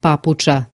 papuča.